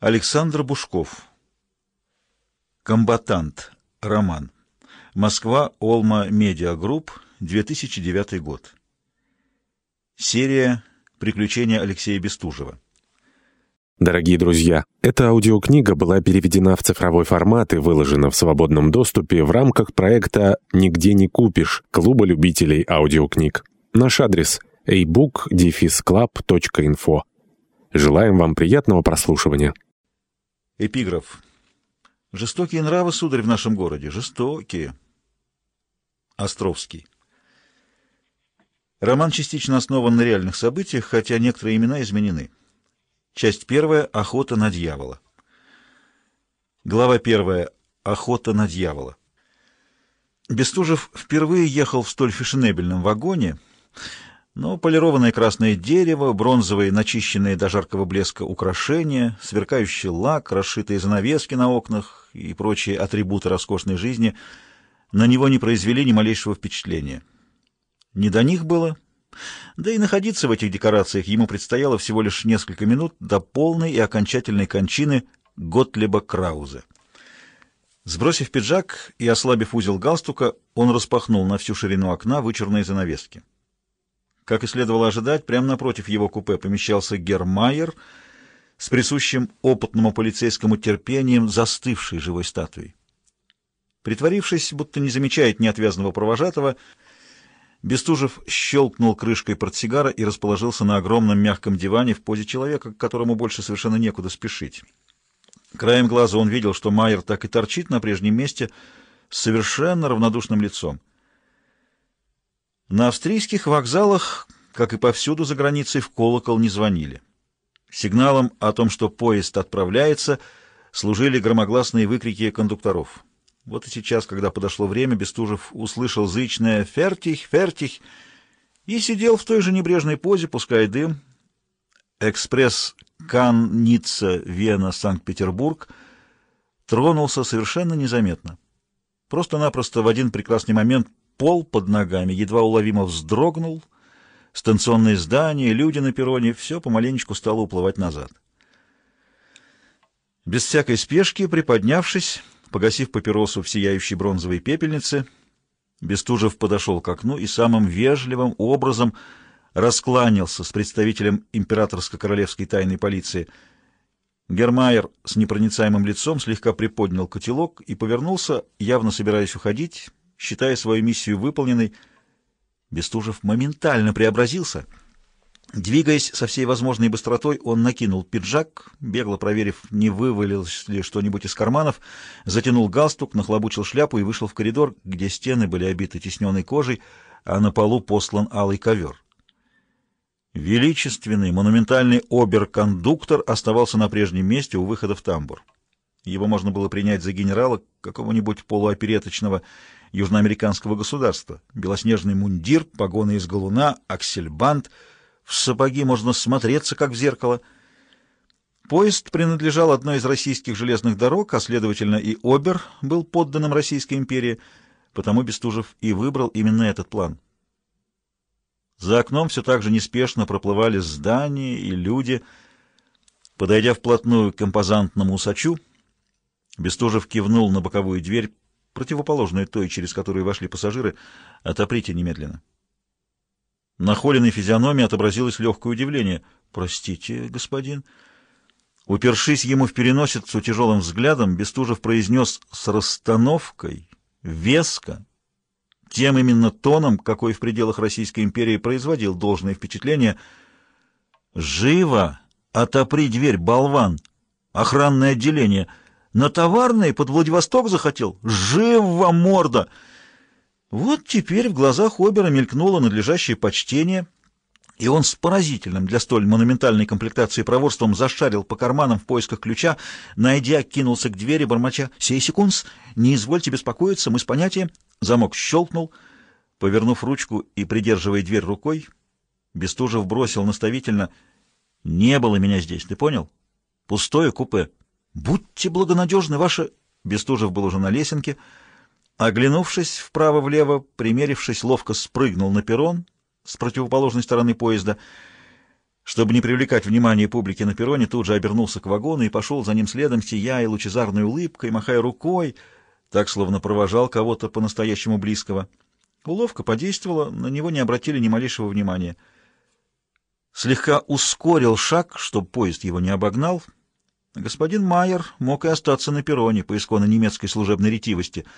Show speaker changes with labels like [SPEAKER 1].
[SPEAKER 1] Александр Бушков. Комбатант. Роман. Москва. Олма. Медиагрупп. 2009 год. Серия «Приключения Алексея Бестужева».
[SPEAKER 2] Дорогие друзья, эта аудиокнига была переведена в цифровой формат и выложена в свободном доступе в рамках проекта «Нигде не купишь» Клуба любителей аудиокниг. Наш адрес – ebook-club.info. Желаем вам приятного прослушивания.
[SPEAKER 1] Эпиграф. Жестокие нравы, сударь, в нашем городе. Жестокие. Островский. Роман частично основан на реальных событиях, хотя некоторые имена изменены. Часть первая — «Охота на дьявола». Глава первая — «Охота на дьявола». Бестужев впервые ехал в столь фешенебельном вагоне — но полированное красное дерево, бронзовые, начищенные до жаркого блеска украшения, сверкающий лак, расшитые занавески на окнах и прочие атрибуты роскошной жизни на него не произвели ни малейшего впечатления. Не до них было, да и находиться в этих декорациях ему предстояло всего лишь несколько минут до полной и окончательной кончины Готлеба Крауза. Сбросив пиджак и ослабив узел галстука, он распахнул на всю ширину окна вычурные занавески. Как и следовало ожидать, прямо напротив его купе помещался Гермайер с присущим опытному полицейскому терпением застывшей живой статуей. Притворившись, будто не замечает неотвязного провожатого, Бестужев щелкнул крышкой портсигара и расположился на огромном мягком диване в позе человека, к которому больше совершенно некуда спешить. Краем глаза он видел, что Майер так и торчит на прежнем месте с совершенно равнодушным лицом. На австрийских вокзалах, как и повсюду за границей, в колокол не звонили. Сигналом о том, что поезд отправляется, служили громогласные выкрики кондукторов. Вот и сейчас, когда подошло время, Бестужев услышал зычное «Фертих! Фертих!» и сидел в той же небрежной позе, пуская дым. Экспресс Кан, Ницца, Вена, Санкт-Петербург тронулся совершенно незаметно. Просто-напросто в один прекрасный момент Пол под ногами едва уловимо вздрогнул, станционные здания, люди на перроне — все помаленечку стало уплывать назад. Без всякой спешки, приподнявшись, погасив папиросу в сияющей бронзовой пепельнице, Бестужев подошел к окну и самым вежливым образом раскланялся с представителем императорско-королевской тайной полиции. Гермайер с непроницаемым лицом слегка приподнял котелок и повернулся, явно собираясь уходить, Считая свою миссию выполненной, Бестужев моментально преобразился. Двигаясь со всей возможной быстротой, он накинул пиджак, бегло проверив, не вывалилось ли что-нибудь из карманов, затянул галстук, нахлобучил шляпу и вышел в коридор, где стены были обиты тисненной кожей, а на полу послан алый ковер. Величественный, монументальный оберкондуктор оставался на прежнем месте у выхода в тамбур. Его можно было принять за генерала какого-нибудь полуопереточного южноамериканского государства. Белоснежный мундир, погоны из галуна, аксельбант. В сапоги можно смотреться, как в зеркало. Поезд принадлежал одной из российских железных дорог, а, следовательно, и Обер был подданным Российской империи, потому Бестужев и выбрал именно этот план. За окном все так же неспешно проплывали здания и люди. Подойдя вплотную к импозантному усачу, Бестужев кивнул на боковую дверь, противоположную той, через которую вошли пассажиры. «Отоприте немедленно». На холеной физиономии отобразилось легкое удивление. «Простите, господин». Упершись ему в переносицу тяжелым взглядом, Бестужев произнес с расстановкой, веско, тем именно тоном, какой в пределах Российской империи производил должное впечатление. «Живо! Отопри дверь, болван! Охранное отделение!» На товарный под Владивосток захотел? Живо, морда! Вот теперь в глазах Обера мелькнуло надлежащее почтение, и он с поразительным для столь монументальной комплектации проворством зашарил по карманам в поисках ключа, найдя, кинулся к двери, бормоча «Сей секундс, не извольте беспокоиться, мы с понятием». Замок щелкнул, повернув ручку и придерживая дверь рукой, Бестужев бросил наставительно «Не было меня здесь, ты понял? Пустое купе». «Будьте благонадежны, ваше...» Бестужев был уже на лесенке. Оглянувшись вправо-влево, примерившись, ловко спрыгнул на перрон с противоположной стороны поезда. Чтобы не привлекать внимание публики на перроне, тут же обернулся к вагону и пошел за ним следом, сияя лучезарной улыбкой, махая рукой, так, словно провожал кого-то по-настоящему близкого. Уловка подействовала, на него не обратили ни малейшего внимания. Слегка ускорил шаг, чтобы поезд его не обогнал. Господин Майер мог и остаться на перроне по исконно немецкой служебной ретивости —